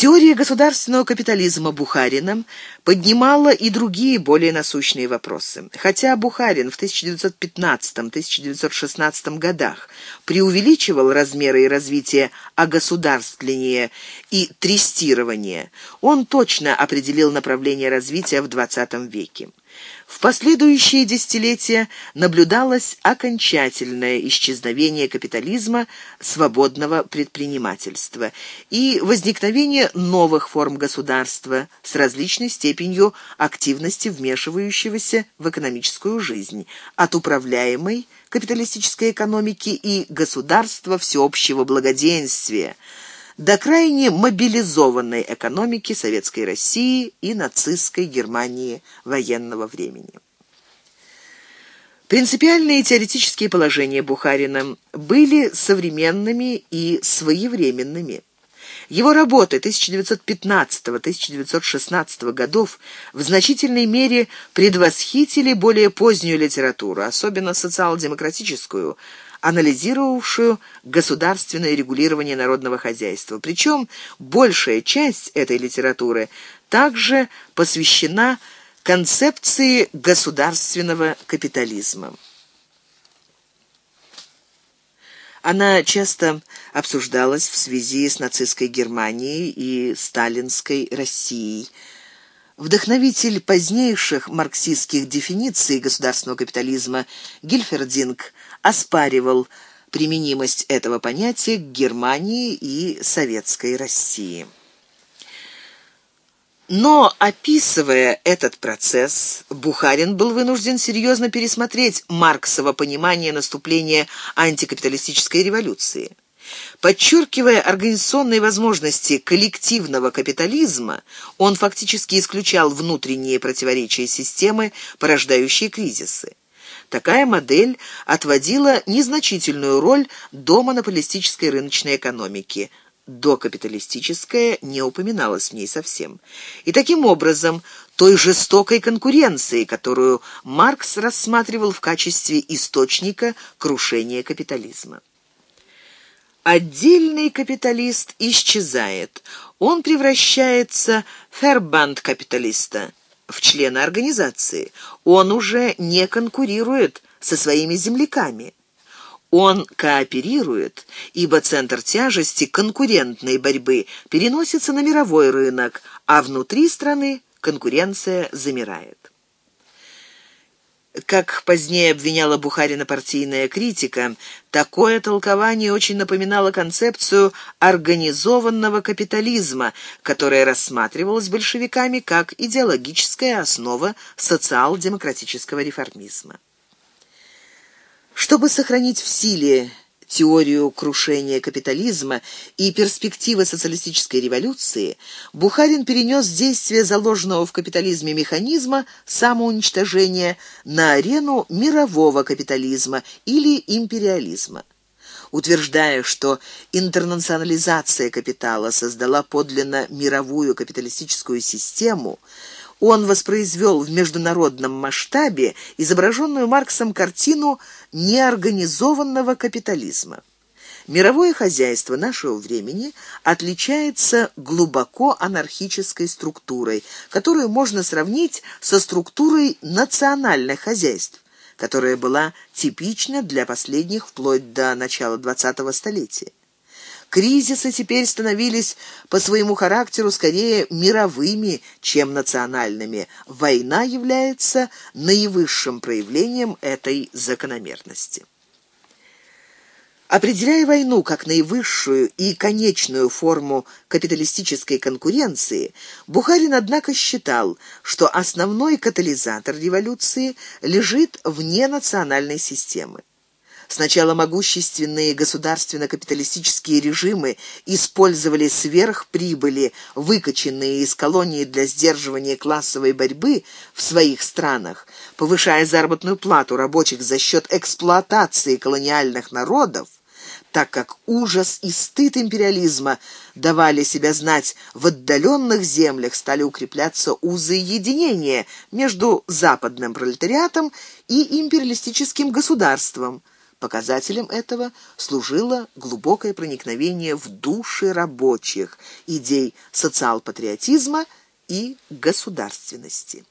Теория государственного капитализма Бухарина поднимала и другие более насущные вопросы. Хотя Бухарин в 1915-1916 годах преувеличивал размеры и развитие огосударствления и трестирования, он точно определил направление развития в XX веке. В последующие десятилетия наблюдалось окончательное исчезновение капитализма, свободного предпринимательства и возникновение новых форм государства с различной степенью активности вмешивающегося в экономическую жизнь, от управляемой капиталистической экономики и государства всеобщего благоденствия – до крайне мобилизованной экономики Советской России и нацистской Германии военного времени. Принципиальные теоретические положения Бухарина были современными и своевременными. Его работы 1915-1916 годов в значительной мере предвосхитили более позднюю литературу, особенно социал-демократическую, анализировавшую государственное регулирование народного хозяйства. Причем большая часть этой литературы также посвящена концепции государственного капитализма. Она часто обсуждалась в связи с нацистской Германией и сталинской Россией. Вдохновитель позднейших марксистских дефиниций государственного капитализма Гильфердинг оспаривал применимость этого понятия к Германии и Советской России. Но, описывая этот процесс, Бухарин был вынужден серьезно пересмотреть Марксово понимание наступления антикапиталистической революции. Подчеркивая организационные возможности коллективного капитализма, он фактически исключал внутренние противоречия системы, порождающие кризисы. Такая модель отводила незначительную роль до монополистической рыночной экономики. Докапиталистическая не упоминалась в ней совсем. И таким образом той жестокой конкуренции, которую Маркс рассматривал в качестве источника крушения капитализма. Отдельный капиталист исчезает. Он превращается в фербанд капиталиста, в члена организации. Он уже не конкурирует со своими земляками. Он кооперирует, ибо центр тяжести конкурентной борьбы переносится на мировой рынок, а внутри страны конкуренция замирает. Как позднее обвиняла Бухарина партийная критика, такое толкование очень напоминало концепцию организованного капитализма, которая рассматривалась большевиками как идеологическая основа социал-демократического реформизма. Чтобы сохранить в силе теорию крушения капитализма и перспективы социалистической революции, Бухарин перенес действие заложенного в капитализме механизма самоуничтожения на арену мирового капитализма или империализма. Утверждая, что интернационализация капитала создала подлинно мировую капиталистическую систему, он воспроизвел в международном масштабе изображенную Марксом картину неорганизованного капитализма. Мировое хозяйство нашего времени отличается глубоко анархической структурой, которую можно сравнить со структурой национальных хозяйств, которая была типична для последних вплоть до начала 20-го столетия. Кризисы теперь становились по своему характеру скорее мировыми, чем национальными. Война является наивысшим проявлением этой закономерности. Определяя войну как наивысшую и конечную форму капиталистической конкуренции, Бухарин, однако, считал, что основной катализатор революции лежит вне национальной системы. Сначала могущественные государственно-капиталистические режимы использовали сверхприбыли, выкаченные из колонии для сдерживания классовой борьбы в своих странах, повышая заработную плату рабочих за счет эксплуатации колониальных народов, так как ужас и стыд империализма давали себя знать в отдаленных землях, стали укрепляться узы единения между западным пролетариатом и империалистическим государством – Показателем этого служило глубокое проникновение в души рабочих идей социал-патриотизма и государственности.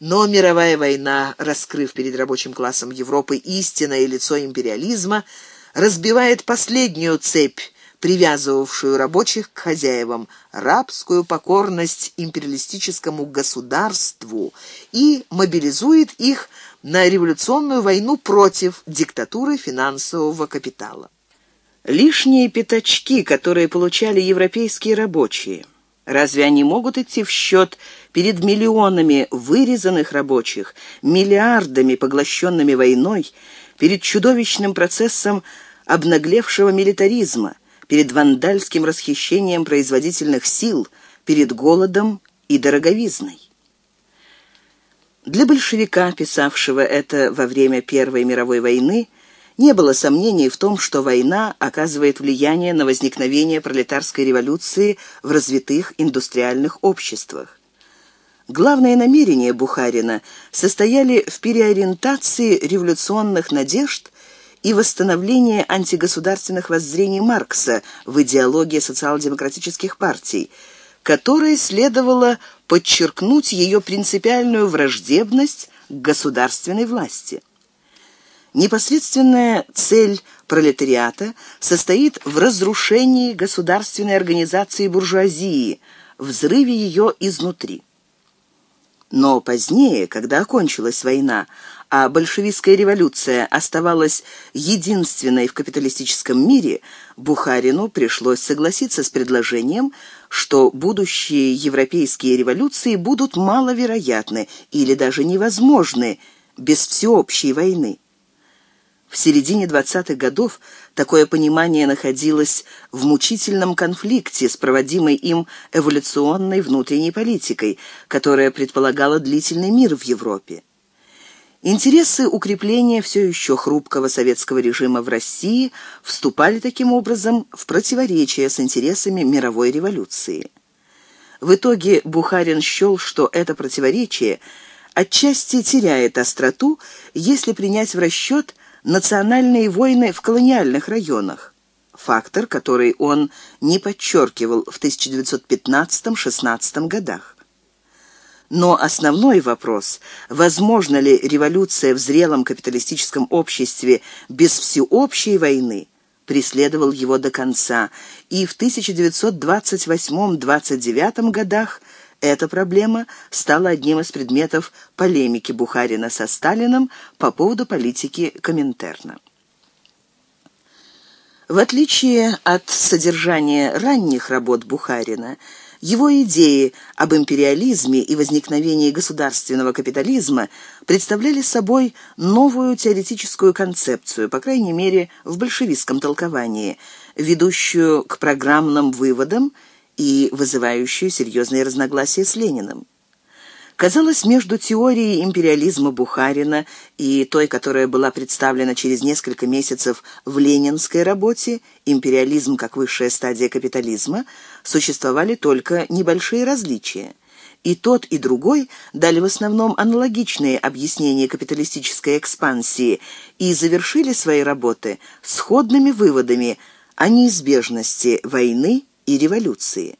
Но мировая война, раскрыв перед рабочим классом Европы истинное лицо империализма, разбивает последнюю цепь, привязывавшую рабочих к хозяевам, рабскую покорность империалистическому государству и мобилизует их на революционную войну против диктатуры финансового капитала. Лишние пятачки, которые получали европейские рабочие – Разве они могут идти в счет перед миллионами вырезанных рабочих, миллиардами, поглощенными войной, перед чудовищным процессом обнаглевшего милитаризма, перед вандальским расхищением производительных сил, перед голодом и дороговизной? Для большевика, писавшего это во время Первой мировой войны, не было сомнений в том, что война оказывает влияние на возникновение пролетарской революции в развитых индустриальных обществах. Главные намерения Бухарина состояли в переориентации революционных надежд и восстановлении антигосударственных воззрений Маркса в идеологии социал-демократических партий, которой следовало подчеркнуть ее принципиальную враждебность к государственной власти. Непосредственная цель пролетариата состоит в разрушении государственной организации буржуазии, взрыве ее изнутри. Но позднее, когда окончилась война, а большевистская революция оставалась единственной в капиталистическом мире, Бухарину пришлось согласиться с предложением, что будущие европейские революции будут маловероятны или даже невозможны без всеобщей войны. В середине 20-х годов такое понимание находилось в мучительном конфликте с проводимой им эволюционной внутренней политикой, которая предполагала длительный мир в Европе. Интересы укрепления все еще хрупкого советского режима в России вступали таким образом в противоречие с интересами мировой революции. В итоге Бухарин счел, что это противоречие отчасти теряет остроту, если принять в расчет – национальные войны в колониальных районах. Фактор, который он не подчеркивал в 1915-16 годах. Но основной вопрос, возможно ли революция в зрелом капиталистическом обществе без всеобщей войны, преследовал его до конца, и в 1928-29 годах эта проблема стала одним из предметов полемики Бухарина со Сталиным по поводу политики Коминтерна. В отличие от содержания ранних работ Бухарина, его идеи об империализме и возникновении государственного капитализма представляли собой новую теоретическую концепцию, по крайней мере, в большевистском толковании, ведущую к программным выводам и вызывающую серьезные разногласия с Лениным. Казалось, между теорией империализма Бухарина и той, которая была представлена через несколько месяцев в ленинской работе «Империализм как высшая стадия капитализма», существовали только небольшие различия. И тот, и другой дали в основном аналогичные объяснения капиталистической экспансии и завершили свои работы сходными выводами о неизбежности войны и революции.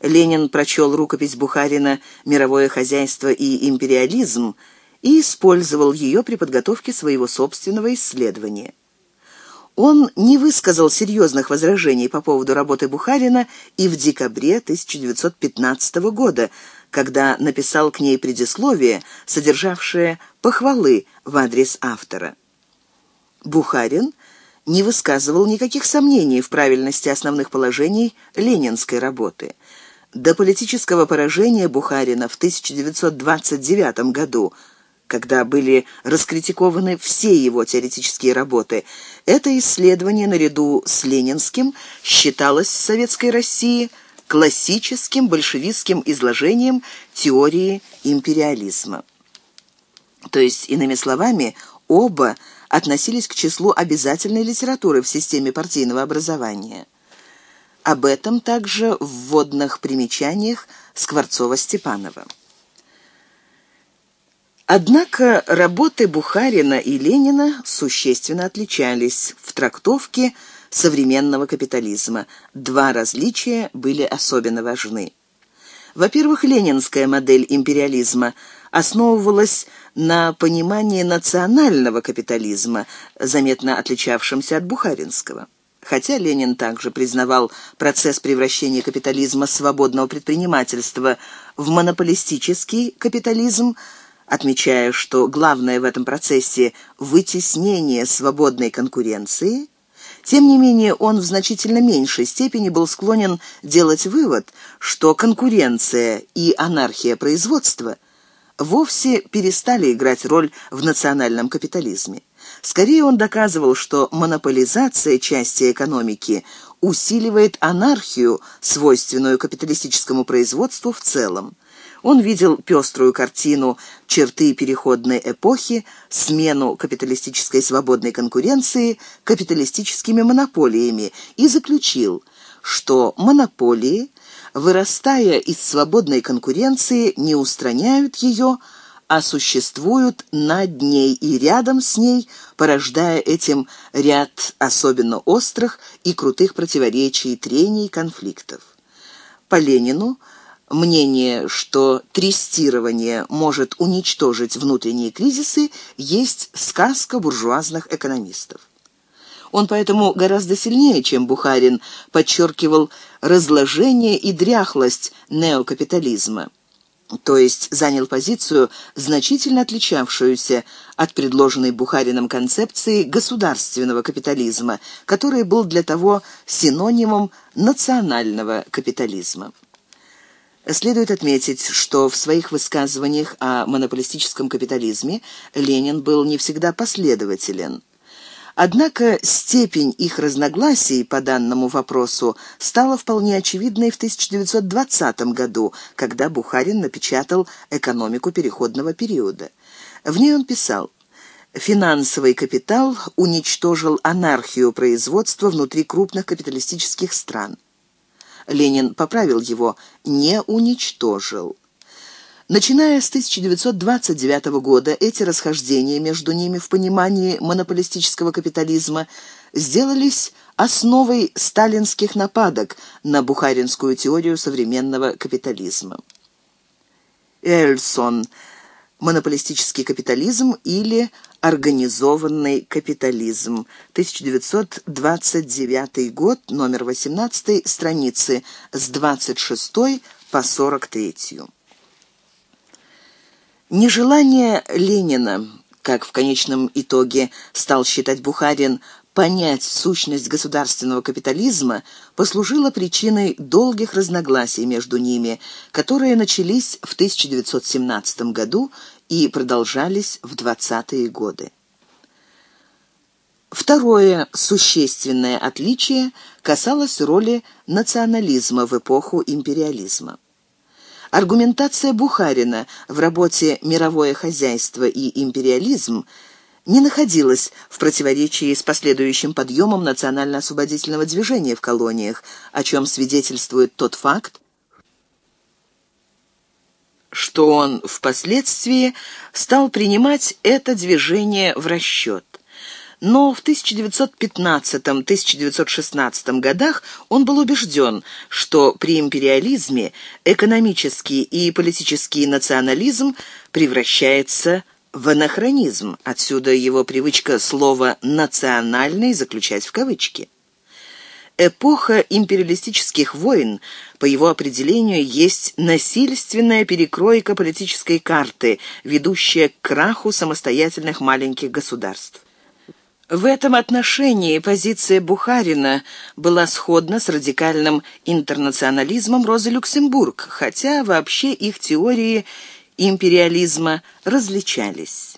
Ленин прочел рукопись Бухарина «Мировое хозяйство и империализм» и использовал ее при подготовке своего собственного исследования. Он не высказал серьезных возражений по поводу работы Бухарина и в декабре 1915 года, когда написал к ней предисловие, содержавшее похвалы в адрес автора. Бухарин не высказывал никаких сомнений в правильности основных положений ленинской работы. До политического поражения Бухарина в 1929 году, когда были раскритикованы все его теоретические работы, это исследование наряду с ленинским считалось в Советской России классическим большевистским изложением теории империализма. То есть, иными словами, оба – относились к числу обязательной литературы в системе партийного образования. Об этом также в вводных примечаниях Скворцова-Степанова. Однако работы Бухарина и Ленина существенно отличались в трактовке современного капитализма. Два различия были особенно важны. Во-первых, ленинская модель империализма основывалась на понимании национального капитализма, заметно отличавшемся от бухаринского. Хотя Ленин также признавал процесс превращения капитализма свободного предпринимательства в монополистический капитализм, отмечая, что главное в этом процессе вытеснение свободной конкуренции, тем не менее он в значительно меньшей степени был склонен делать вывод, что конкуренция и анархия производства вовсе перестали играть роль в национальном капитализме. Скорее он доказывал, что монополизация части экономики усиливает анархию, свойственную капиталистическому производству в целом. Он видел пеструю картину черты переходной эпохи, смену капиталистической свободной конкуренции капиталистическими монополиями и заключил, что монополии, вырастая из свободной конкуренции, не устраняют ее, а существуют над ней и рядом с ней, порождая этим ряд особенно острых и крутых противоречий, трений, конфликтов. По Ленину мнение, что трестирование может уничтожить внутренние кризисы, есть сказка буржуазных экономистов. Он поэтому гораздо сильнее, чем Бухарин, подчеркивал разложение и дряхлость неокапитализма то есть занял позицию, значительно отличавшуюся от предложенной Бухарином концепции государственного капитализма, который был для того синонимом национального капитализма. Следует отметить, что в своих высказываниях о монополистическом капитализме Ленин был не всегда последователен. Однако степень их разногласий по данному вопросу стала вполне очевидной в 1920 году, когда Бухарин напечатал «Экономику переходного периода». В ней он писал «Финансовый капитал уничтожил анархию производства внутри крупных капиталистических стран». Ленин поправил его «не уничтожил». Начиная с 1929 года эти расхождения между ними в понимании монополистического капитализма сделались основой сталинских нападок на бухаринскую теорию современного капитализма. Эльсон. Монополистический капитализм или организованный капитализм. 1929 год, номер 18, страницы с 26 по 43. Нежелание Ленина, как в конечном итоге стал считать Бухарин, понять сущность государственного капитализма послужило причиной долгих разногласий между ними, которые начались в 1917 году и продолжались в 20-е годы. Второе существенное отличие касалось роли национализма в эпоху империализма. Аргументация Бухарина в работе «Мировое хозяйство и империализм» не находилась в противоречии с последующим подъемом национально-освободительного движения в колониях, о чем свидетельствует тот факт, что он впоследствии стал принимать это движение в расчет но в 1915-1916 годах он был убежден, что при империализме экономический и политический национализм превращается в анахронизм, отсюда его привычка слова «национальный» заключать в кавычки. Эпоха империалистических войн, по его определению, есть насильственная перекройка политической карты, ведущая к краху самостоятельных маленьких государств. В этом отношении позиция Бухарина была сходна с радикальным интернационализмом Розы Люксембург, хотя вообще их теории империализма различались.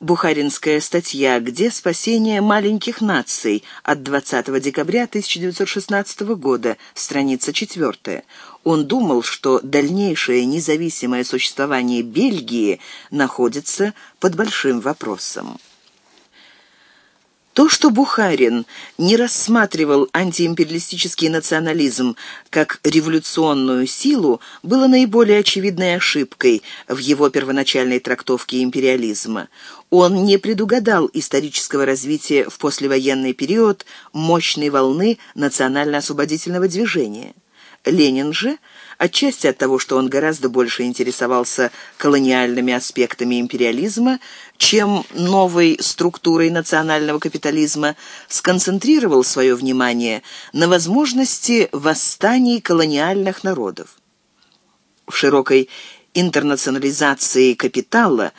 Бухаринская статья «Где спасение маленьких наций» от 20 декабря 1916 года, страница 4. Он думал, что дальнейшее независимое существование Бельгии находится под большим вопросом. То, что Бухарин не рассматривал антиимпериалистический национализм как революционную силу, было наиболее очевидной ошибкой в его первоначальной трактовке империализма. Он не предугадал исторического развития в послевоенный период мощной волны национально-освободительного движения. Ленин же – отчасти от того, что он гораздо больше интересовался колониальными аспектами империализма, чем новой структурой национального капитализма, сконцентрировал свое внимание на возможности восстаний колониальных народов. В широкой интернационализации капитала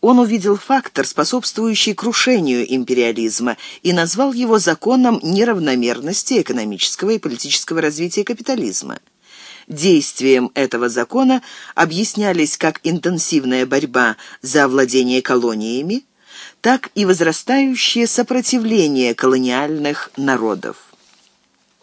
он увидел фактор, способствующий крушению империализма, и назвал его законом неравномерности экономического и политического развития капитализма. Действием этого закона объяснялись как интенсивная борьба за владение колониями, так и возрастающее сопротивление колониальных народов.